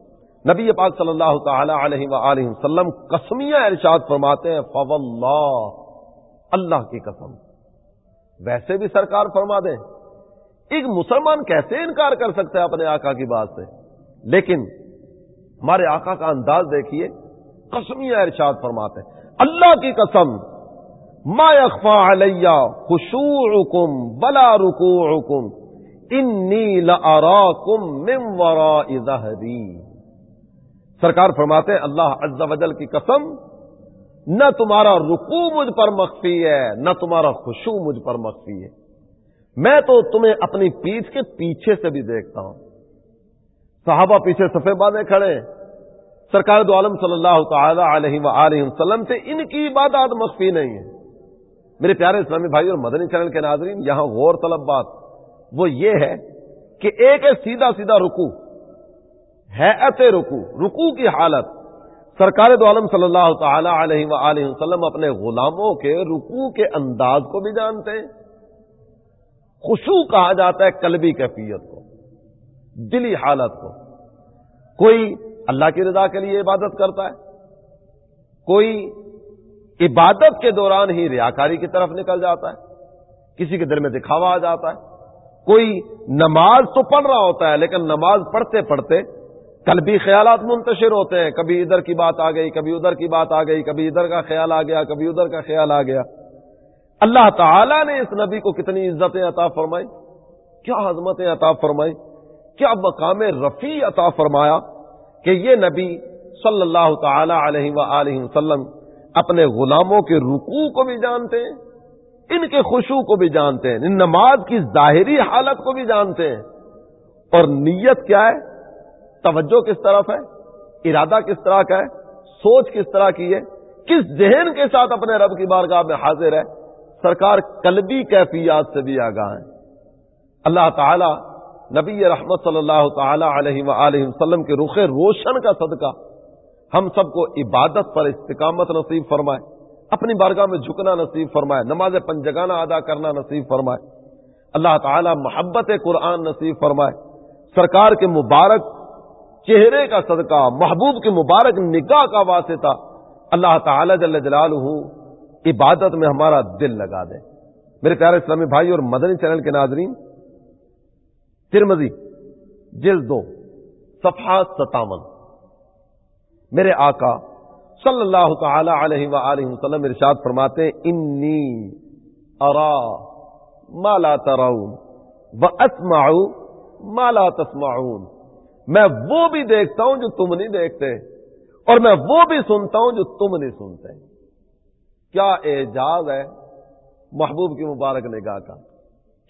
نبی پاک صلی اللہ تعالی علیہ وآلہ وسلم قسمیہ ارشاد فرماتے ہیں، فواللہ، اللہ کی قسم۔ ویسے بھی سرکار فرما دیں۔ ایک مسلمان کیسے انکار کر سکتا ہے اپنے آقا کی بات سے؟ لیکن ہمارے آقا کا انداز دیکھیے، قسمیہ ارشاد فرماتے ہیں، اللہ کی قسم، ما یخفا علیہ خشوعکم بلا رکوعکم، انی لأراکم من وراء ظہری سرکار فرماتے ہیں، اللہ عز و جل کی قسم، نہ تمہارا رکوع مجھ پر مخفی ہے، نہ تمہارا خشوع مجھ پر مخفی ہے۔ میں تو تمہیں اپنی پیٹھ کے پیچھے سے بھی دیکھتا ہوں۔ صحابہ پیچھے سفید بادے کھڑے سرکار دو عالم صلی اللہ تعالی علیہ وآلہ وسلم سے ان کی عبادات مخفی نہیں ہے میرے پیارے اسلامی بھائی اور مدنی چینل کے ناظرین، یہاں غور طلب بات۔ وہ یہ ہے کہ ایک ہے سیدھا سیدھا رکو ہے ایسے رکو رکو کی حالت۔ سرکار دو عالم صلی اللہ تعالی علیہ وآلہ وسلم اپنے غلاموں کے رکو کے انداز کو بھی جانتے ہیں۔ خوشو کہا جاتا ہے قلبی کیفیت کو، دلی حالت کو۔ کوئی اللہ کی رضا کے لیے عبادت کرتا ہے، کوئی عبادت کے دوران ہی ریاکاری کی طرف نکل جاتا ہے، کسی کے دل میں دکھاوا آ جاتا ہے۔ کوئی نماز تو پڑھ رہا ہوتا ہے، لیکن نماز پڑھتے پڑھتے کل بھی خیالات منتشر ہوتے ہیں۔ کبھی ادھر کی بات آ گئی، کبھی ادھر کی بات آ گئی، کبھی ادھر کا خیال آ گیا، کبھی ادھر کا خیال آ گیا۔ اللہ تعالی نے اس نبی کو کتنی عزتیں عطا فرمائی؟ کیا عظمتیں عطا فرمائی؟ کیا مقام رفیع عطا فرمایا کہ یہ نبی صلی اللہ تعالی علیہ و وسلم اپنے غلاموں کے رکوع کو بھی جانتے ہیں، ان کے خوشو کو بھی جانتے ہیں، ان نماز کی ظاہری حالت کو بھی جانتے ہیں۔ اور نیت کیا ہے؟ توجہ کس طرف ہے؟ ارادہ کس طرح کا ہے؟ سوچ کس طرح کی ہے؟ کس ذہن کے ساتھ اپنے رب کی بارگاہ میں حاضر ہے؟ سرکار قلبی کیفیات سے بھی آگاہ ہیں۔ اللہ تعالی نبی رحمت صلی اللہ تعالی علیہ وآلہ وسلم کے رخ روشن کا صدقہ ہم سب کو عبادت پر استقامت نصیب فرمائے، اپنی بارگاہ میں جھکنا نصیب فرمائے، نماز پنجگانہ ادا کرنا نصیب فرمائے۔ اللہ تعالی محبت قرآن نصیب فرمائے۔ سرکار کے مبارک چہرے کا صدقہ، محبوب کے مبارک نگاہ کا واسطہ اللہ تعالی جل جلالہ عبادت میں ہمارا دل لگا دے۔ میرے پیارے اسلامی بھائی اور مدنی چینل کے ناظرین ترمزی جلد دو، صفحہ ستاون۔ میرے آقا صلی اللہ تعالی علیہ وآلہ وسلم ارشاد فرماتے انی ارا مالا تراؤن و اسماؤ مالا تسمعون۔ میں وہ بھی دیکھتا ہوں جو تم نہیں دیکھتے اور میں وہ بھی سنتا ہوں جو تم نہیں سنتے۔ کیا اعجاز ہے محبوب کی مبارک نگاہ کا؟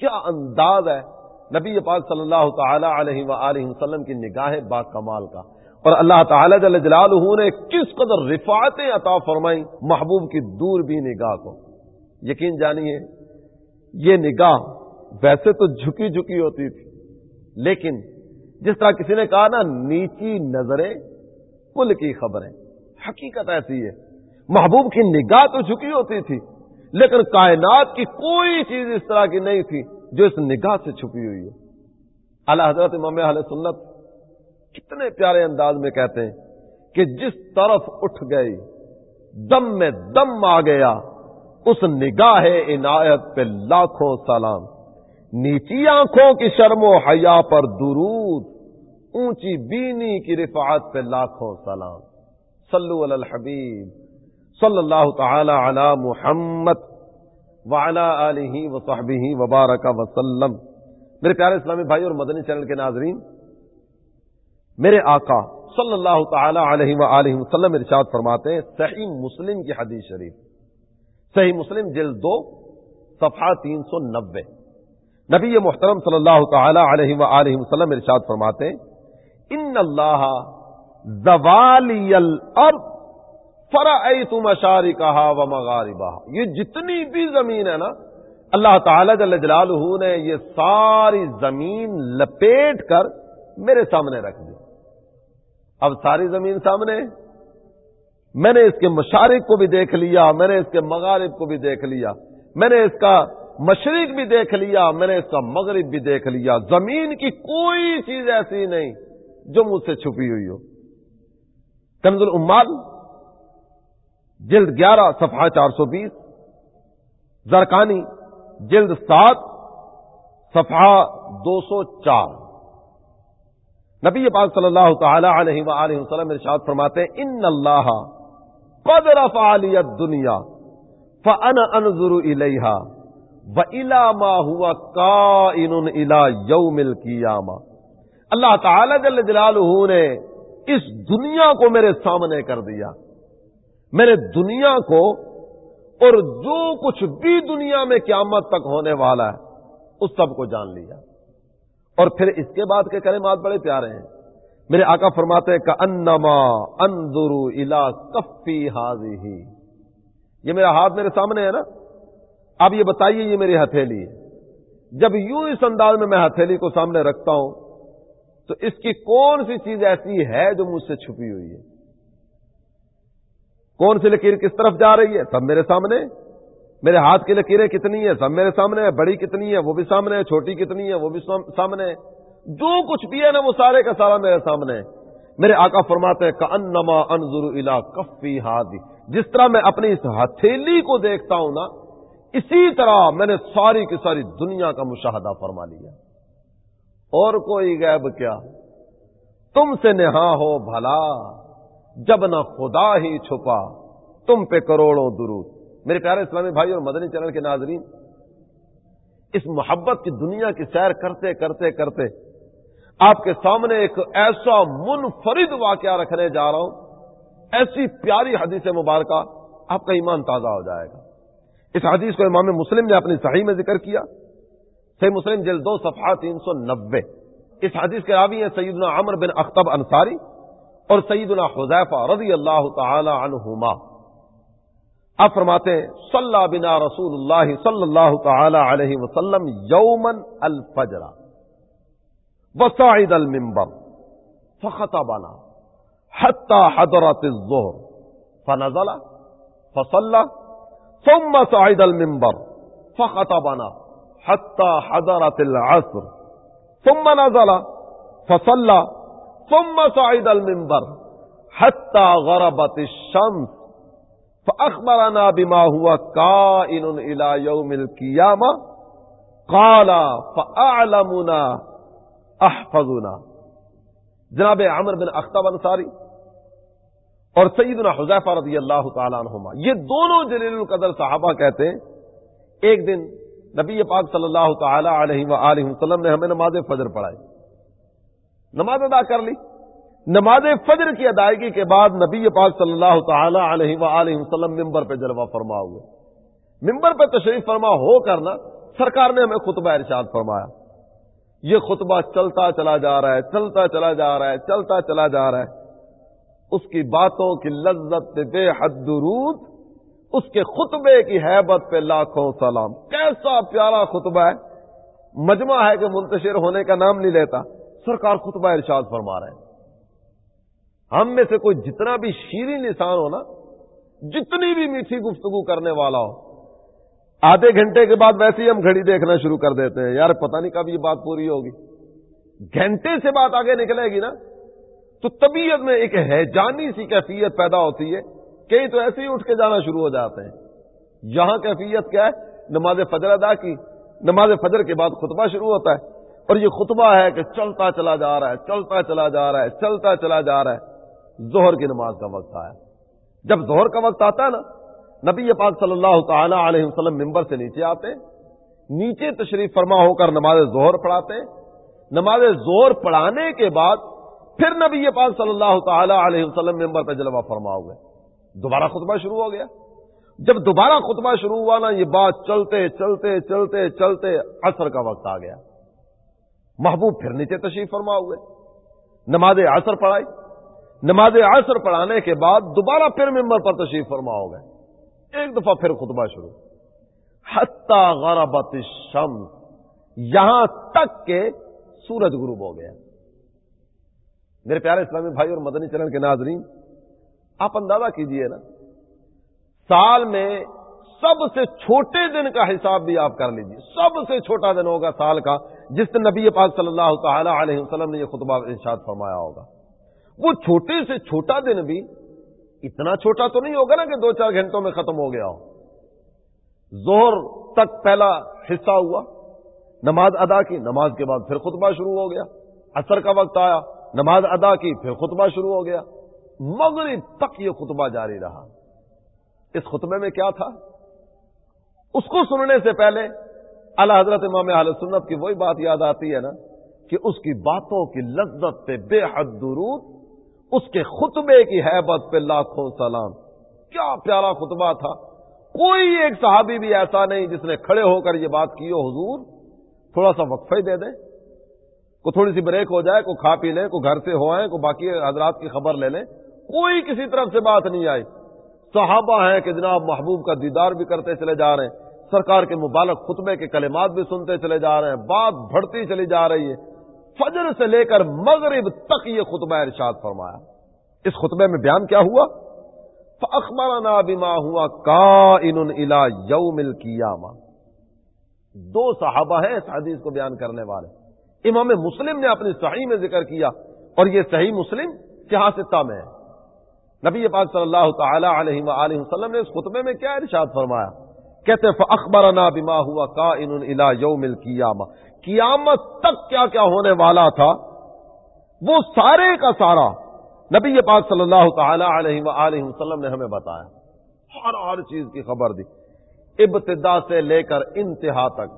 کیا انداز ہے نبی پاک صلی اللہ تعالی علیہ وآلہ وسلم کی نگاہ با کمال کا؟ اور اللہ تعالی جل جلالہ نے کس قدر رفاعتیں عطا فرمائی محبوب کی دور بھی نگاہ کو؟ یقین جانیے، یہ نگاہ ویسے تو جھکی جھکی ہوتی تھی، لیکن جس طرح کسی نے کہا نا، نیچی نظریں کل کی خبریں، حقیقت ایسی ہے۔ محبوب کی نگاہ تو جھکی ہوتی تھی، لیکن کائنات کی کوئی چیز اس طرح کی نہیں تھی جو اس نگاہ سے چھپی ہوئی ہے۔ اللہ حضرت امام علیہ سنت کتنے پیارے انداز میں کہتے ہیں کہ جس طرف اٹھ گئی، دم میں دم آ گیا، اس نگاہ عنایت پہ لاکھوں سلام۔ نیچی آنکھوں کی شرم و حیا پر درود، اونچی بینی کی رفعت پہ لاکھوں سلام۔ صلو علی الحبیب۔ صلی اللہ تعالی علی محمد وعلی آلہ وصحبہ وبارک وسلم۔ میرے پیارے اسلامی بھائی اور مدنی چینل کے ناظرین، میرے آقا صلی اللہ تعالی علیہ وآلہ وسلم ارشاد فرماتے ہیں، صحیح مسلم کی حدیث شریف۔ صحیح مسلم جلد دو، صفحہ تین سو نبے نبی محترم صلی اللہ تعالی علیہ وآلہ وسلم ارشاد فرماتے ہیں، ان اللہ زوالی الارض فرعی تم اشاری کہا و مغاربہ یہ جتنی بھی زمین ہے نا، اللہ تعالی جل جلالہ نے یہ ساری زمین لپیٹ کر میرے سامنے رکھ دی۔ اب ساری زمین سامنے؟ میں نے اس کے مشارق کو بھی دیکھ لیا، میں نے اس کے مغارب کو بھی دیکھ لیا، میں نے اس کا مشرق بھی دیکھ لیا، میں نے اس کا مغرب بھی دیکھ لیا۔ زمین کی کوئی چیز ایسی نہیں جو مجھ سے چھپی ہوئی ہو۔ کنز العمال جلد گیارہ، صفحہ چار سو بیس۔ زرکانی، جلد سات، صفحہ دو سو چار۔ نبی پاک صلی اللہ تعالی علیہ وآلہ وسلم ارشاد فرماتے ہیں، ان اللہ قد رفع لی الدنیا فانا انظر الیہا وَإِلَى مَا هُوَ قَائِنٌ إِلَى يَوْمِ الْقِيَامَةِ اللہ تعالی جل جلالہ نے اس دنیا کو میرے سامنے کر دیا۔ میں نے دنیا کو اور جو کچھ بھی دنیا میں قیامت تک ہونے والا ہے، اس سب کو جان لیا۔ اور پھر اس کے بعد کے کلمات بڑے پیارے ہیں۔ میرے آقا فرماتے کا انما اندرو الا کفی حاضی ہی یہ میرا ہاتھ میرے سامنے ہے نا؟ اب یہ بتائیے، یہ میری ہتھیلی ہے۔ جب یوں اس انداز میں میں ہتھیلی کو سامنے رکھتا ہوں، تو اس کی کون سی چیز ایسی ہے جو مجھ سے چھپی ہوئی ہے؟ کون سی لکیر کس طرف جا رہی ہے؟ سب میرے سامنے۔ میرے ہاتھ کی لکیریں کتنی ہیں؟ سب میرے سامنے۔ بڑی کتنی ہے وہ بھی سامنے۔ ہے چھوٹی کتنی ہے وہ بھی سامنے۔ ہے جو کچھ بھی ہے نا وہ سارے کا سارا میرے سامنے۔ ہے میرے آقا فرماتے ہیں انما انظر الا کفی ہاتھ جس طرح میں اپنی اس ہتھیلی کو دیکھتا ہوں نا، اسی طرح میں نے ساری کی ساری دنیا کا مشاہدہ فرما لیا۔ اور کوئی غیب کیا؟ تم سے نہا ہو بھلا۔ جب نہ خدا ہی چھپا، تم پہ کروڑوں درود۔ میرے پیارے اسلامی بھائی اور مدنی چینل کے ناظرین، اس محبت کی دنیا کی سیر کرتے کرتے کرتے آپ کے سامنے ایک ایسا منفرد واقعہ رکھنے جا رہا ہوں۔ ایسی پیاری حدیث مبارکہ آپ کا ایمان تازہ ہو جائے گا۔ اس حدیث کو امام مسلم نے اپنی صحیح میں ذکر کیا۔ صحیح مسلم جلد دو صفحہ تین سو نبے اس حدیث کے راوی ہیں سیدنا عمر بن اختب انصاری۔ اور سیدنا حذیفہ رضی اللہ تعالی عنہما۔ آپ فرماتے ہیں، صلی بنا رسول اللہ صلی اللہ تعالی علیہ وسلم یومن الفجر وسعید المنبر فخطبنا حتى حضرت الظهر فنزل فصلى ثم صعد المنبر فخطبنا حتى حضرت العصر ثم نزل فصلى ثم صعد المنبر حتى غربت الشمس فأخبرنا بما هو كائن إلى يوم القيامة قال فأعلمنا أحفظنا جناب عمر بن اختب انصاری اور سیدنا حذیفہ رضی اللہ تعالیٰ عنہما، یہ دونوں جلیل القدر صحابہ کہتے ہیں، ایک دن نبی پاک صلی اللہ تعالی علیہ وآلہ وسلم نے ہمیں نماز فجر پڑھائی۔ نماز ادا کر لی۔ نماز فجر کی ادائیگی کے بعد نبی پاک صلی اللہ تعالی علیہ وآلہ وسلم ممبر پہ جلوہ فرما ہوئے۔ ممبر پہ تشریف فرما ہو کرنا سرکار نے ہمیں خطبہ ارشاد فرمایا۔ یہ خطبہ چلتا چلا جا رہا ہے، چلتا چلا جا رہا ہے، چلتا چلا جا رہا ہے۔ اس کی باتوں کی لذت بے حد درود، اس کے خطبے کی حیبت پہ لاکھوں سلام۔ کیسا پیارا خطبہ ہے۔ مجمع ہے کہ منتشر ہونے کا نام نہیں لیتا۔ سرکار خطبہ ارشاد فرما رہے ہیں۔ ہم میں سے کوئی جتنا بھی شیریں نشان ہو نا، جتنی بھی میٹھی گفتگو کرنے والا ہو، آدھے گھنٹے کے بعد ویسے ہی ہم گھڑی دیکھنا شروع کر دیتے ہیں، یار پتہ نہیں کب یہ بات پوری ہوگی۔ گھنٹے سے بات آگے نکلے گی نا، تو طبیعت میں ایک ہے جانی سی کیفیت پیدا ہوتی ہے کئی تو ایسے ہی اٹھ کے جانا شروع ہو جاتے ہیں۔ یہاں کیفیت کیا ہے؟ نماز فجر ادا کی۔ نماز فجر کے بعد خطبہ شروع ہوتا ہے۔ اور یہ خطبہ ہے کہ چلتا چلا جا رہا ہے، چلتا چلا جا رہا ہے، چلتا چلا جا رہا ہے۔ زہر کی نماز کا وقت آیا۔ جب زہر کا وقت آتا ہے نا، نبی پاک صلی اللہ تعالی علیہ وسلم ممبر سے نیچے آتے، نیچے تشریف فرما ہو کر نماز زہر پڑھاتے۔ نماز زہر پڑھانے کے بعد پھر نبی پاک صلی اللہ تعالی علیہ وسلم ممبر پہ جلوہ فرما ہوئے۔ دوبارہ خطبہ شروع ہو گیا۔ جب دوبارہ خطبہ شروع ہوا نا، یہ بات چلتے چلتے چلتے چلتے عصر کا وقت آ گیا۔ محبوب پھر نیچے تشریف فرما ہوئے۔ نماز عصر پڑھائی۔ نماز عصر پڑھانے کے بعد دوبارہ پھر ممبر پر تشریف فرما ہو گئے۔ ایک دفعہ پھر خطبہ شروع۔ حتی غربت الشمس، یہاں تک کہ سورج غروب ہو گیا۔ میرے پیارے اسلامی بھائی اور مدنی چرن کے ناظرین، آپ اندازہ کیجیے نا، سال میں سب سے چھوٹے دن کا حساب بھی آپ کر لیجیے۔ سب سے چھوٹا دن ہوگا سال کا، جس دن نبی پاک صلی اللہ تعالی علیہ وسلم نے یہ خطبہ ارشاد فرمایا ہوگا۔ وہ چھوٹے سے چھوٹا دن بھی اتنا چھوٹا تو نہیں ہوگا نا کہ دو چار گھنٹوں میں ختم ہو گیا ہو۔ زہر تک پہلا حصہ ہوا، نماز ادا کی، نماز کے بعد پھر خطبہ شروع ہو گیا۔ اثر کا وقت آیا، نماز ادا کی، پھر خطبہ شروع ہو گیا۔ مغرب تک یہ خطبہ جاری رہا۔ اس خطبے میں کیا تھا؟ اس کو سننے سے پہلے اللہ حضرت امام علیہ سنت کی وہی بات یاد آتی ہے نا کہ اس کی باتوں کی لذت پہ بے حد درود، اس کے خطبے کی حیبت پہ لاکھوں سلام۔ کیا پیارا خطبہ تھا۔ کوئی ایک صحابی بھی ایسا نہیں جس نے کھڑے ہو کر یہ بات کی ہو، حضور، تھوڑا سا وقفہ ہی دے دیں۔ کو تھوڑی سی بریک ہو جائے، کو کھا پی لیں، کو گھر سے ہو آئے کو باقی حضرات کی خبر لے لیں۔ کوئی کسی طرف سے بات نہیں آئی۔ صحابہ ہیں کہ جناب محبوب کا دیدار بھی کرتے چلے جا رہے ہیں۔ سرکار کے مبالک خطبے کے کلمات بھی سنتے چلے جا رہے ہیں، بات بڑھتی چلی جا رہی ہے۔ فجر سے لے کر مغرب تک یہ خطبہ ارشاد فرمایا۔ اس خطبے میں بیان کیا ہوا؟ اخبار بیما ہوا کا ان الا یوم القیامہ دو صحابہ ہیں اس حدیث کو بیان کرنے والے۔ امام مسلم نے اپنی صحیح میں ذکر کیا اور یہ صحیح مسلم سیاستہ میں ہے۔ نبی پاک صلی اللہ تعالی علیہ وآلہ وسلم نے اس خطبے میں کیا ارشاد فرمایا؟ کہتے اخبار نا بیما ہوا کا ان یوم القیامہ قیامت تک کیا کیا ہونے والا تھا؟ وہ سارے کا سارا نبی پاک صلی اللہ تعالی علیہ وآلہ وسلم نے ہمیں بتایا۔ ہر ہر چیز کی خبر دی۔ ابتدا سے لے کر انتہا تک۔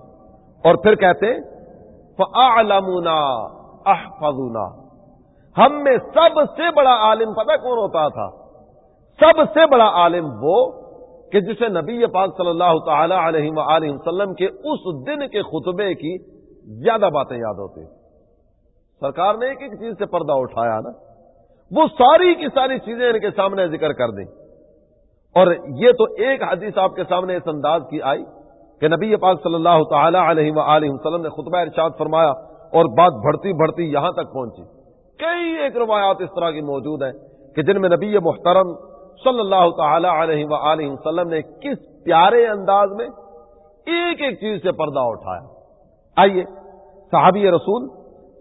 اور پھر کہتے فعلمنا احفظنا ہم میں سب سے بڑا عالم پتہ کون ہوتا تھا؟ سب سے بڑا عالم وہ کہ جسے نبی پاک صلی اللہ تعالی علیہ وآلہ وسلم کے اس دن کے خطبے کی زیادہ باتیں یاد ہوتی سرکار نے ایک ایک چیز سے پردہ اٹھایا نا۔ وہ ساری کی ساری چیزیں ان کے سامنے ذکر کر دیں۔ اور یہ تو ایک حدیث آپ کے سامنے اس انداز کی آئی کہ نبی پاک صلی اللہ تعالی علیہ وآلہ وسلم نے خطبہ ارشاد فرمایا اور بات بڑھتی بڑھتی یہاں تک پہنچی۔ کئی ایک روایات اس طرح کی موجود ہیں کہ جن میں نبی محترم صلی اللہ تعالی علیہ وآلہ وسلم نے کس پیارے انداز میں ایک ایک چیز سے پردہ اٹھایا۔ آئیے، صحابی رسول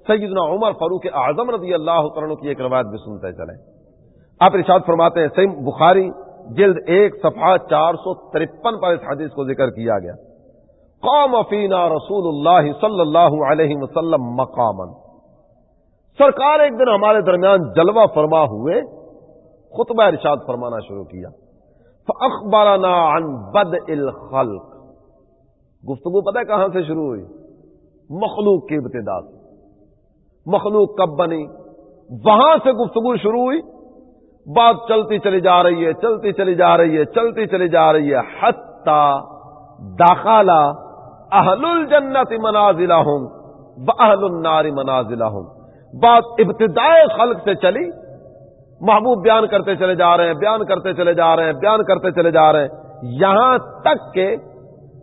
سیدنا عمر فاروق اعظم رضی اللہ عنہ کی ایک روایت بھی سنتے چلیں۔ آپ ارشاد فرماتے ہیں سیم بخاری جلد ایک، صفحہ چار سو ترپن پر اس حدیث کو ذکر کیا گیا۔ قوم فینا رسول اللہ صلی اللہ علیہ وسلم مقامن سرکار ایک دن ہمارے درمیان جلوہ فرما ہوئے۔ خطبہ ارشاد فرمانا شروع کیا۔ فاخبرنا عن بد الخلق۔ گفتگو پتہ کہاں سے شروع ہوئی؟ مخلوق کی ابتدا سے۔ مخلوق کب بنی؟ وہاں سے گفتگو شروع ہوئی۔ بات چلتی چلی جا رہی ہے، چلتی چلی جا رہی ہے، چلتی چلی جا رہی ہے۔ حتی داخلہ اہل الجنت منازلہ ہوں بہل النار منازلہ ہوں بات ابتدائے خلق سے چلی۔ محبوب بیان کرتے چلے جا رہے ہیں، بیان کرتے چلے جا رہے ہیں، بیان کرتے چلے جا رہے ہیں۔ یہاں تک کہ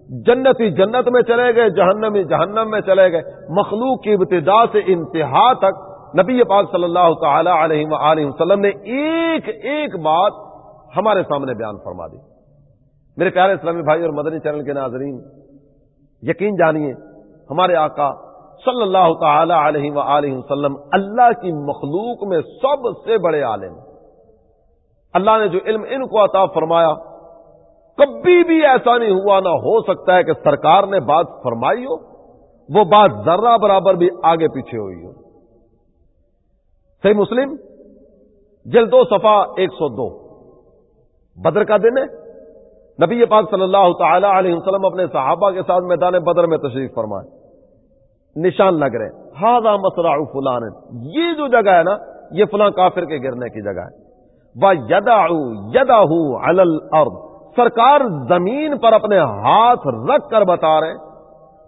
جنتی جنت میں چلے گئے جہنمی جہنم میں چلے گئے۔ مخلوق کی ابتدا سے انتہا تک نبی پاک صلی اللہ تعالی علیہ وآلہ وسلم نے ایک ایک بات ہمارے سامنے بیان فرما دی۔ میرے پیارے اسلامی بھائی اور مدنی چینل کے ناظرین، یقین جانیے، ہمارے آقا صلی اللہ تعالی علیہ وآلہ وسلم، اللہ کی مخلوق میں سب سے بڑے عالم۔ اللہ نے جو علم ان کو عطا فرمایا، کبھی بھی ایسا نہیں ہوا، نہ ہو سکتا ہے کہ سرکار نے بات فرمائی ہو، وہ بات ذرہ برابر بھی آگے پیچھے ہوئی ہو۔ صحیح مسلم، جلد دو صفا ایک سو دو۔ بدر کا دن ہے۔ نبی پاک صلی اللہ تعالی علیہ وسلم اپنے صحابہ کے ساتھ میدان بدر میں تشریف فرمائے۔ نشان لگ رہے ہاضا مسرا فلان. یہ جو جگہ ہے نا، یہ فلاں کافر کے گرنے کی جگہ ہے۔ وہ یدا یدا الارض سرکار زمین پر اپنے ہاتھ رکھ کر بتا رہے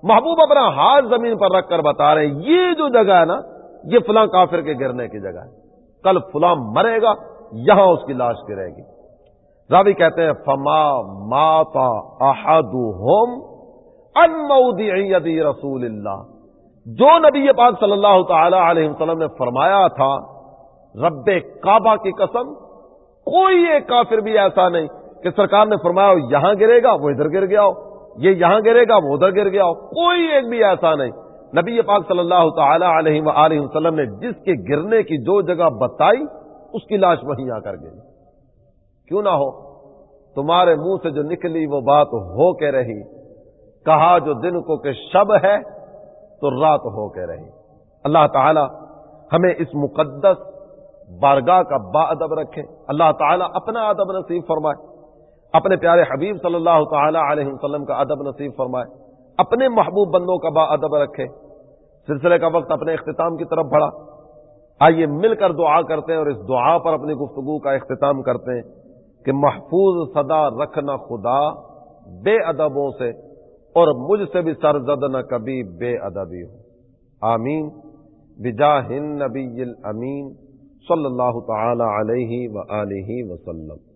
محبوب اپنا ہاتھ زمین پر رکھ کر بتا رہے ہیں۔ یہ جو جگہ ہے نا، یہ فلاں کافر کے گرنے کی جگہ ہے۔ کل فلاں مرے گا، یہاں اس کی لاش گرے گی۔ راوی کہتے ہیں، فما ماتا احد ہوم ان رسول اللہ جو نبی پاک صلی اللہ تعالی علیہ وسلم نے فرمایا تھا، رب کعبہ کی قسم، کوئی ایک کافر بھی ایسا نہیں کہ سرکار نے فرمایا، یہاں گرے گا، وہ ادھر گر گیا ہو یہ یہاں گرے گا، وہ ادھر گر گیا ہو کوئی ایک بھی ایسا نہیں۔ نبی پاک صلی اللہ تعالی علیہ وآلہ وسلم نے جس کے گرنے کی جو جگہ بتائی، اس کی لاش وہیں آ کر گئی۔ کیوں نہ ہو؟ تمہارے منہ سے جو نکلی وہ بات ہو کے رہی۔ کہا جو دن کو کہ شب ہے تو رات ہو کے رہی۔ اللہ تعالی ہمیں اس مقدس بارگاہ کا با ادب رکھے۔ اللہ تعالیٰ اپنا ادب نصیب فرمائے۔ اپنے پیارے حبیب صلی اللہ تعالی علیہ وسلم کا ادب نصیب فرمائے۔ اپنے محبوب بندوں کا با ادب رکھے۔ سلسلے کا وقت اپنے اختتام کی طرف بڑھا۔ آئیے مل کر دعا کرتے ہیں اور اس دعا پر اپنی گفتگو کا اختتام کرتے ہیں کہ محفوظ صدا رکھنا خدا بے ادبوں سے اور مجھ سے بھی سرزد نہ کبھی بے ادبی ہو۔ آمین۔ بجاہ نبی الامین صلی اللہ تعالی علیہ و وسلم۔